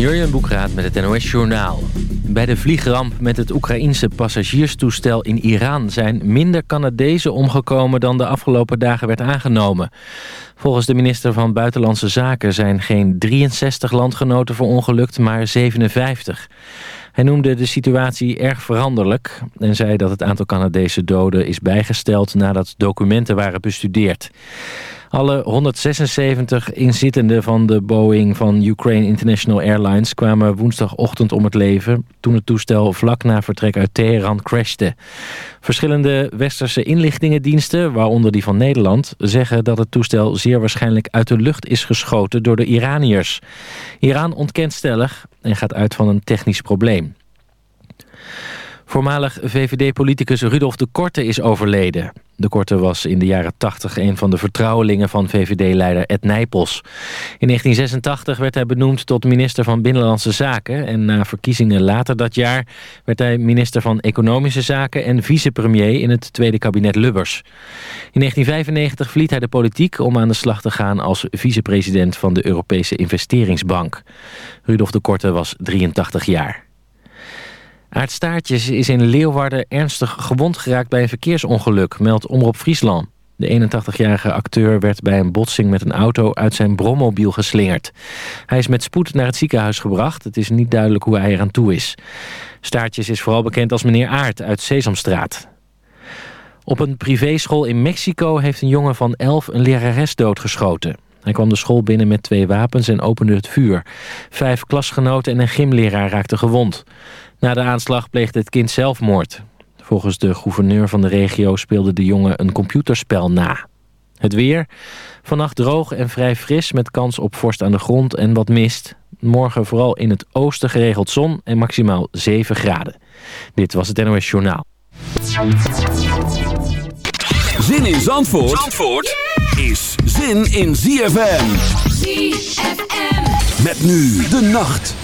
Jurjen Boekraat met het NOS Journaal. Bij de vliegramp met het Oekraïense passagierstoestel in Iran... zijn minder Canadezen omgekomen dan de afgelopen dagen werd aangenomen. Volgens de minister van Buitenlandse Zaken zijn geen 63 landgenoten verongelukt, maar 57. Hij noemde de situatie erg veranderlijk... en zei dat het aantal Canadese doden is bijgesteld nadat documenten waren bestudeerd. Alle 176 inzittenden van de Boeing van Ukraine International Airlines kwamen woensdagochtend om het leven toen het toestel vlak na vertrek uit Teheran crashte. Verschillende westerse inlichtingendiensten, waaronder die van Nederland, zeggen dat het toestel zeer waarschijnlijk uit de lucht is geschoten door de Iraniërs. Iran ontkent stellig en gaat uit van een technisch probleem. Voormalig VVD-politicus Rudolf de Korte is overleden. De Korte was in de jaren 80 een van de vertrouwelingen van VVD-leider Ed Nijpels. In 1986 werd hij benoemd tot minister van Binnenlandse Zaken... en na verkiezingen later dat jaar werd hij minister van Economische Zaken... en vicepremier in het tweede kabinet Lubbers. In 1995 verliet hij de politiek om aan de slag te gaan... als vicepresident van de Europese Investeringsbank. Rudolf de Korte was 83 jaar. Aardstaartjes is in Leeuwarden ernstig gewond geraakt bij een verkeersongeluk, meldt Omroep Friesland. De 81-jarige acteur werd bij een botsing met een auto uit zijn brommobiel geslingerd. Hij is met spoed naar het ziekenhuis gebracht. Het is niet duidelijk hoe hij eraan toe is. Staartjes is vooral bekend als meneer Aard uit Sesamstraat. Op een privéschool in Mexico heeft een jongen van 11 een lerares doodgeschoten. Hij kwam de school binnen met twee wapens en opende het vuur. Vijf klasgenoten en een gymleraar raakten gewond. Na de aanslag pleegde het kind zelfmoord. Volgens de gouverneur van de regio speelde de jongen een computerspel na. Het weer. Vannacht droog en vrij fris met kans op vorst aan de grond en wat mist. Morgen vooral in het oosten geregeld zon en maximaal 7 graden. Dit was het NOS Journaal. Zin in Zandvoort, Zandvoort is zin in ZFM. ZFM. Met nu de nacht.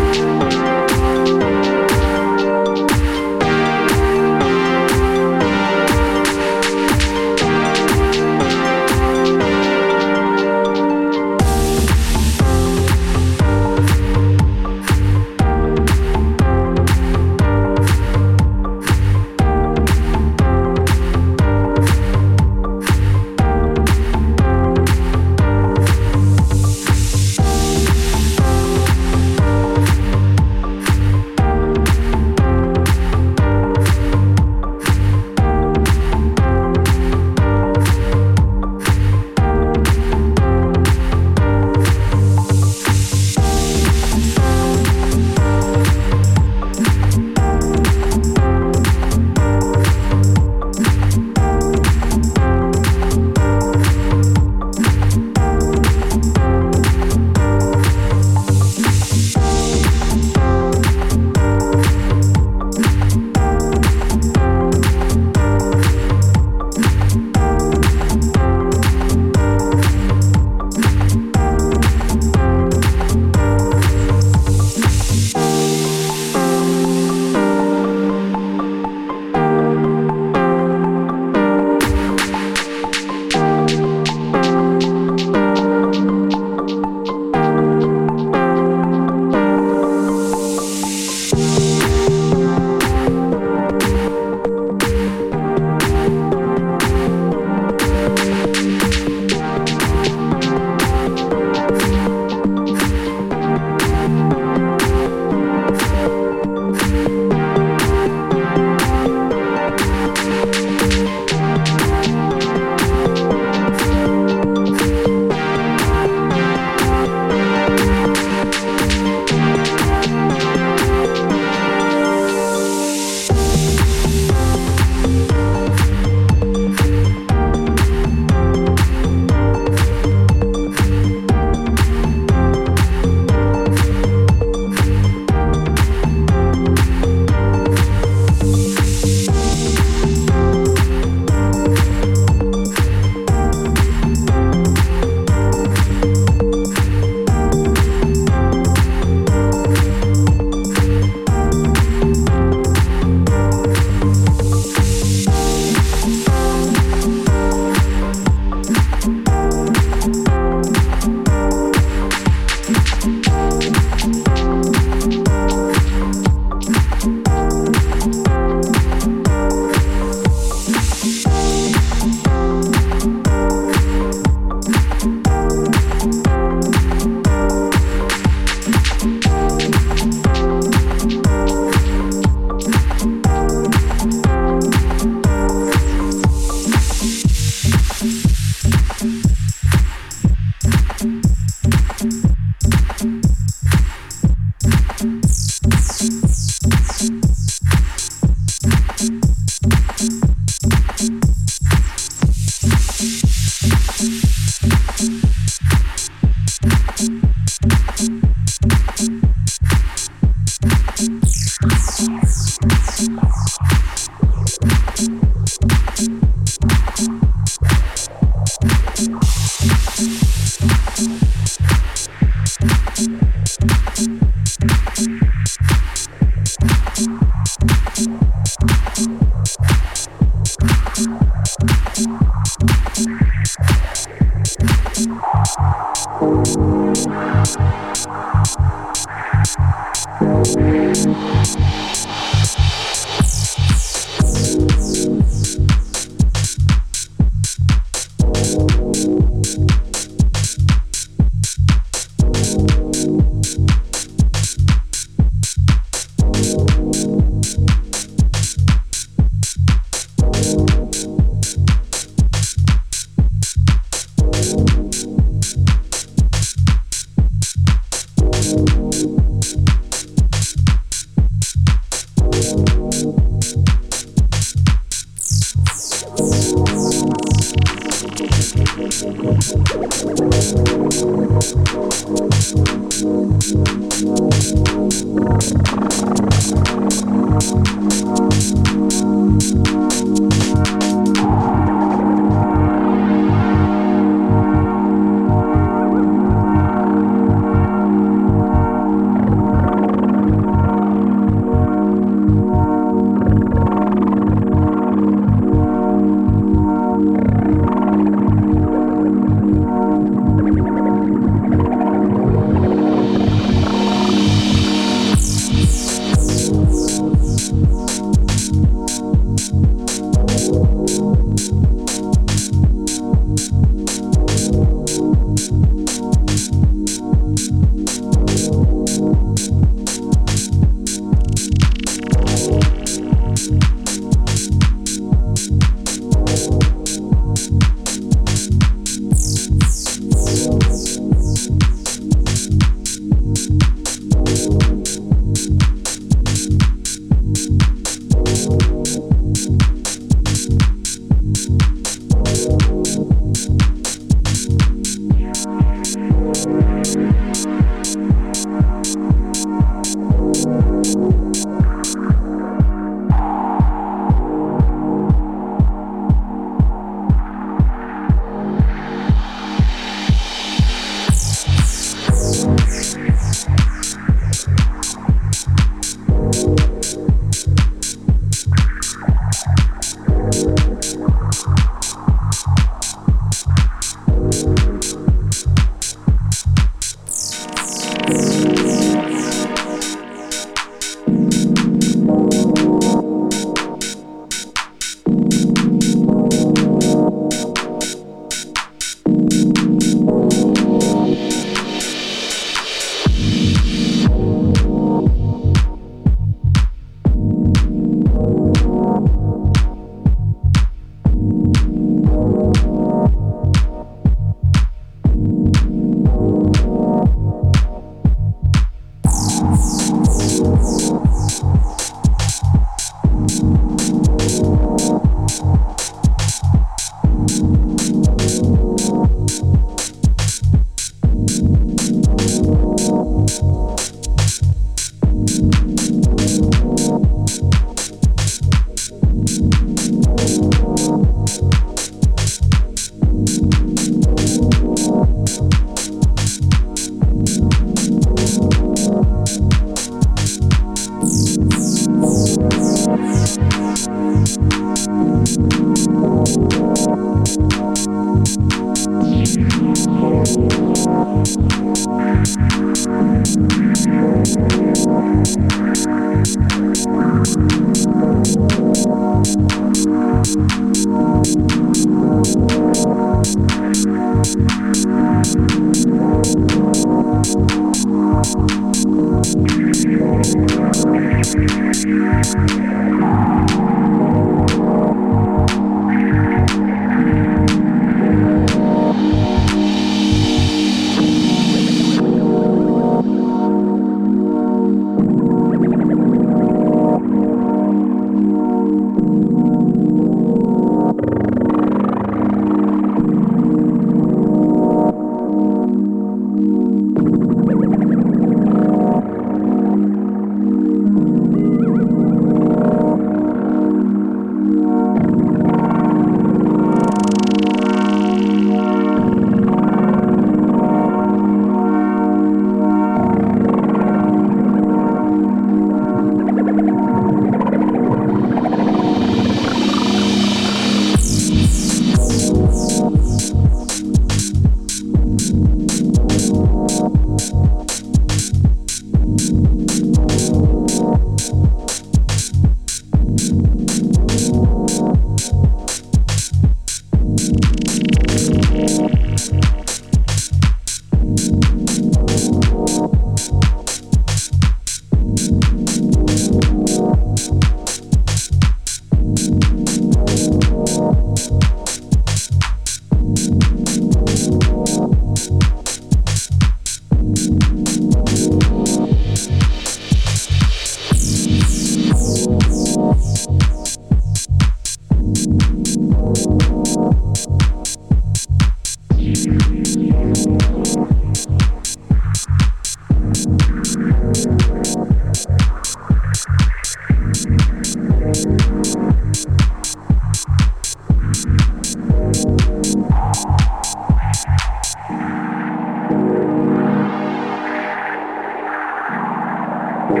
Thank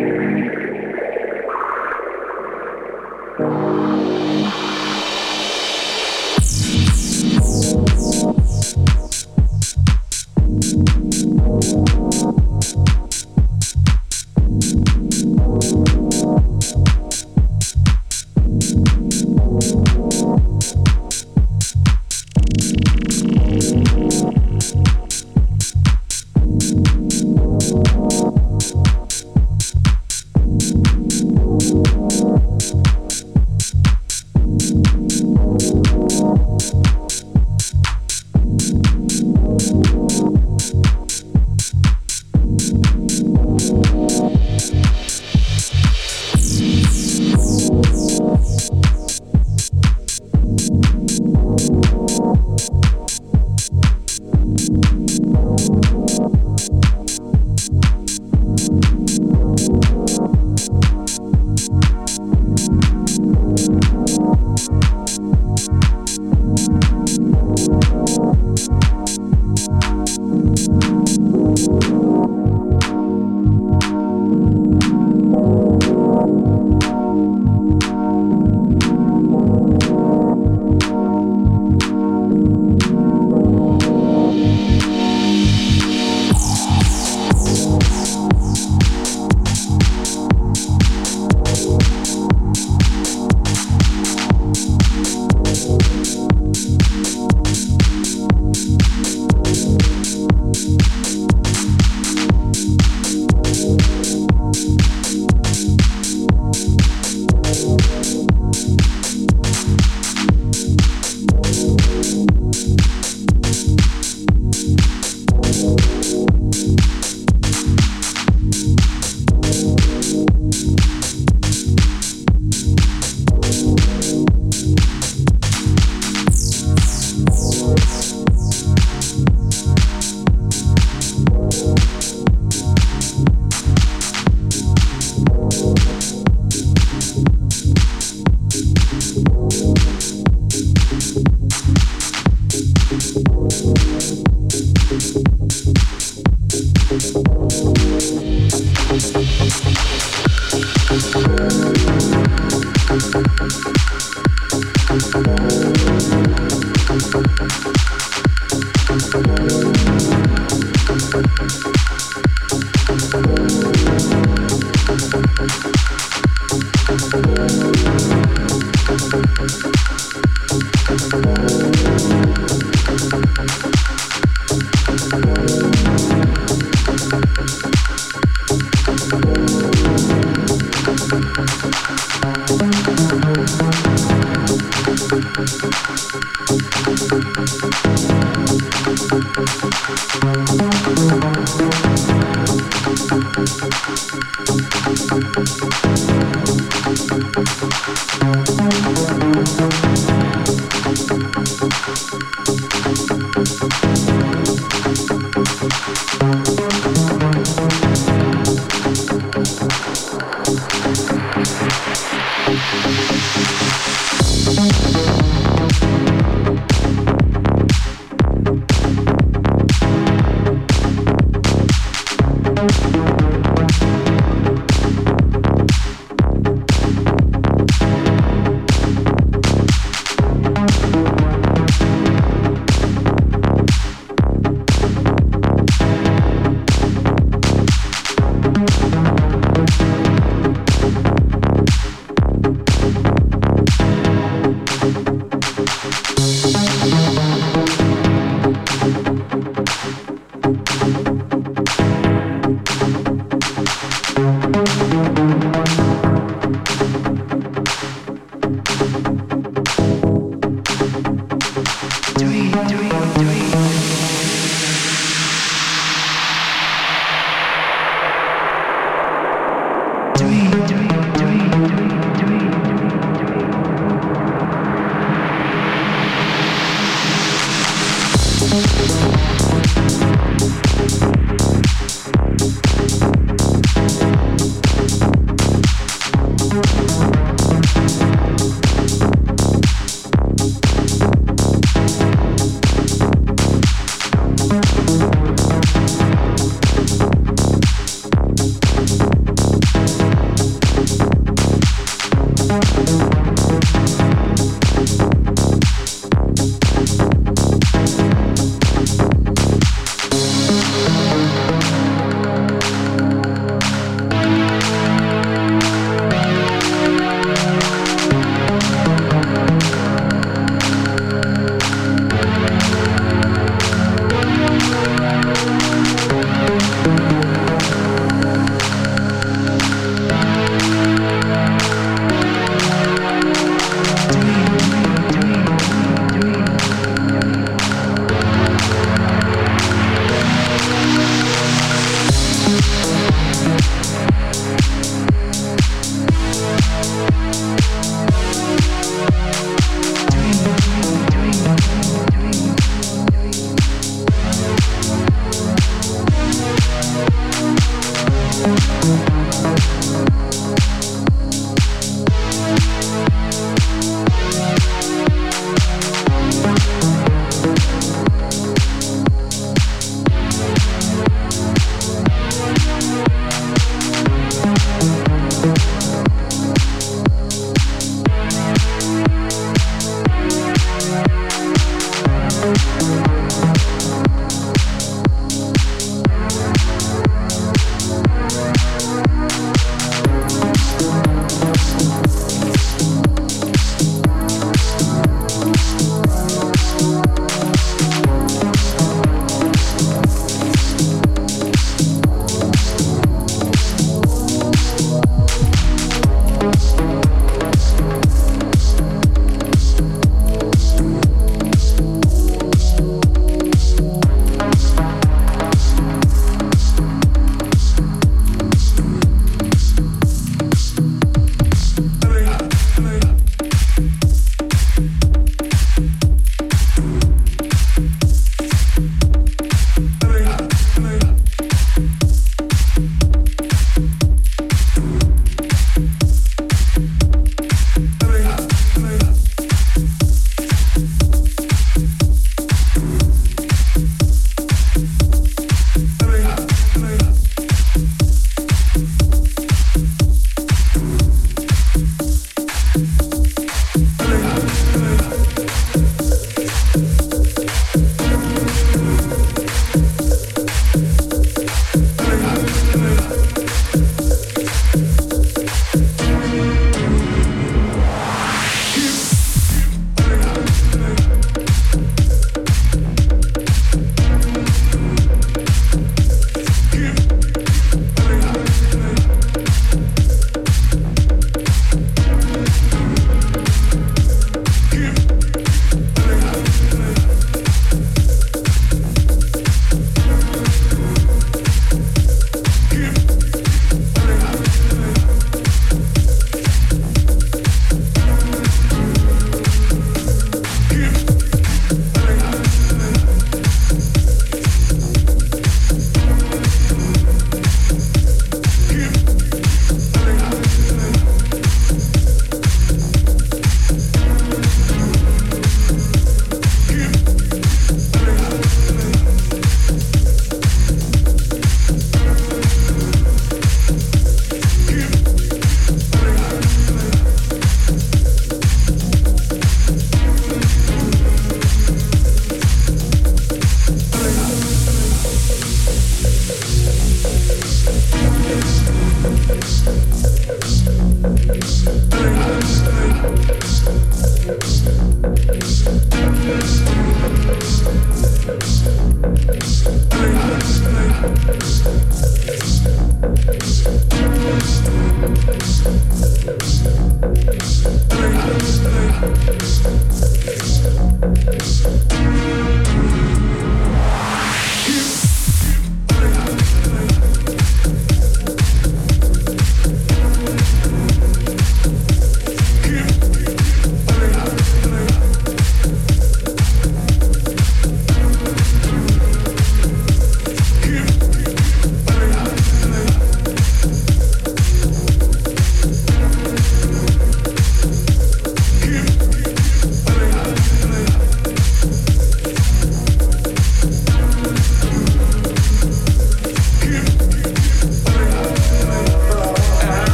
you.